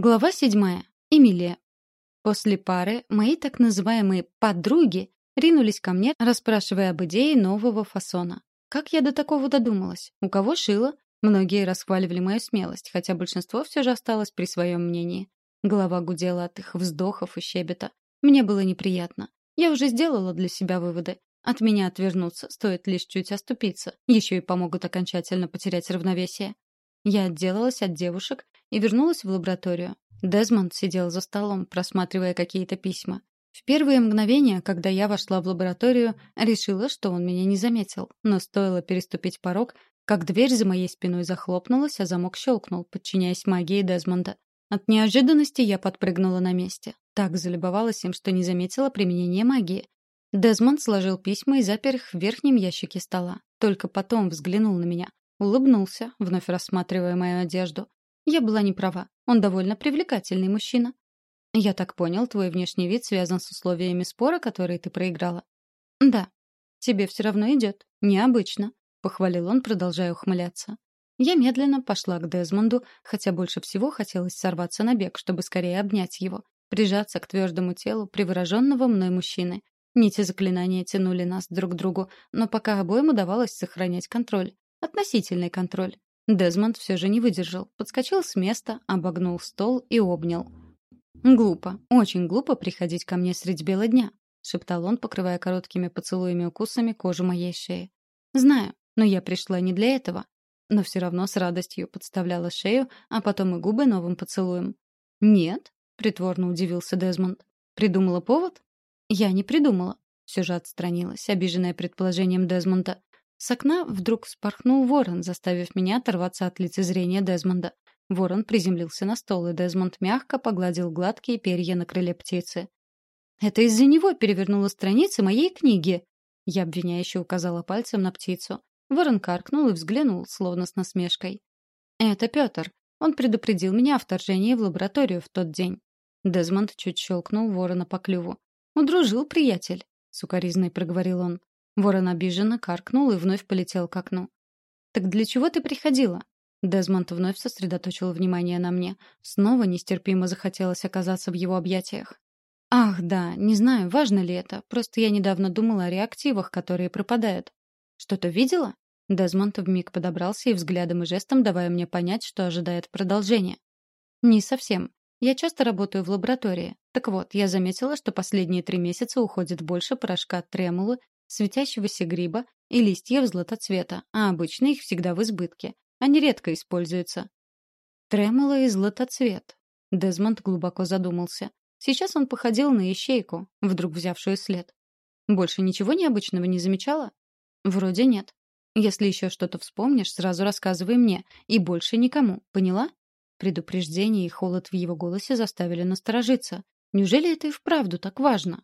Глава седьмая. Эмилия. После пары мои так называемые «подруги» ринулись ко мне, расспрашивая об идее нового фасона. Как я до такого додумалась? У кого шила? Многие расхваливали мою смелость, хотя большинство все же осталось при своем мнении. Голова гудела от их вздохов и щебета. Мне было неприятно. Я уже сделала для себя выводы. От меня отвернуться, стоит лишь чуть оступиться. Еще и помогут окончательно потерять равновесие. Я отделалась от девушек и вернулась в лабораторию. Дезмонд сидел за столом, просматривая какие-то письма. В первые мгновения, когда я вошла в лабораторию, решила, что он меня не заметил. Но стоило переступить порог, как дверь за моей спиной захлопнулась, а замок щелкнул, подчиняясь магии Дезмонда. От неожиданности я подпрыгнула на месте. Так залюбовалась им, что не заметила применения магии. Дезмонд сложил письма и запер их в верхнем ящике стола. Только потом взглянул на меня. Улыбнулся, вновь рассматривая мою одежду. Я была не права. Он довольно привлекательный мужчина. Я так понял, твой внешний вид связан с условиями спора, который ты проиграла. Да. Тебе все равно идет. Необычно, похвалил он, продолжая ухмыляться. Я медленно пошла к Дезмонду, хотя больше всего хотелось сорваться на бег, чтобы скорее обнять его, прижаться к твердому телу привороженного мной мужчины. Нити заклинания тянули нас друг к другу, но пока обоим удавалось сохранять контроль. Относительный контроль. Дезмонд все же не выдержал, подскочил с места, обогнул стол и обнял. «Глупо, очень глупо приходить ко мне средь бела дня», — шептал он, покрывая короткими поцелуями укусами кожу моей шеи. «Знаю, но я пришла не для этого». Но все равно с радостью подставляла шею, а потом и губы новым поцелуем. «Нет», — притворно удивился Дезмонд. «Придумала повод?» «Я не придумала», — все же отстранилась, обиженная предположением Дезмонда. С окна вдруг вспорхнул ворон, заставив меня оторваться от лицезрения Дезмонда. Ворон приземлился на стол, и Дезмонд мягко погладил гладкие перья на крыле птицы. «Это из-за него перевернула страницы моей книги!» Я обвиняюще указала пальцем на птицу. Ворон каркнул и взглянул, словно с насмешкой. «Это Петр. Он предупредил меня о вторжении в лабораторию в тот день». Дезмонд чуть щелкнул ворона по клюву. «Удружил, приятель», — сукоризной проговорил он. Ворон обиженно каркнул и вновь полетел к окну. «Так для чего ты приходила?» Дезмонд вновь сосредоточил внимание на мне. Снова нестерпимо захотелось оказаться в его объятиях. «Ах, да, не знаю, важно ли это. Просто я недавно думала о реактивах, которые пропадают. Что-то видела?» Дезмонд вмиг подобрался и взглядом и жестом давая мне понять, что ожидает продолжения. «Не совсем. Я часто работаю в лаборатории. Так вот, я заметила, что последние три месяца уходит больше порошка тремулы светящегося гриба и листьев златоцвета, а обычно их всегда в избытке. Они редко используются. Тремоло и златоцвет. Дезмонд глубоко задумался. Сейчас он походил на ищейку, вдруг взявшую след. Больше ничего необычного не замечала? Вроде нет. Если еще что-то вспомнишь, сразу рассказывай мне. И больше никому. Поняла? Предупреждение и холод в его голосе заставили насторожиться. Неужели это и вправду так важно?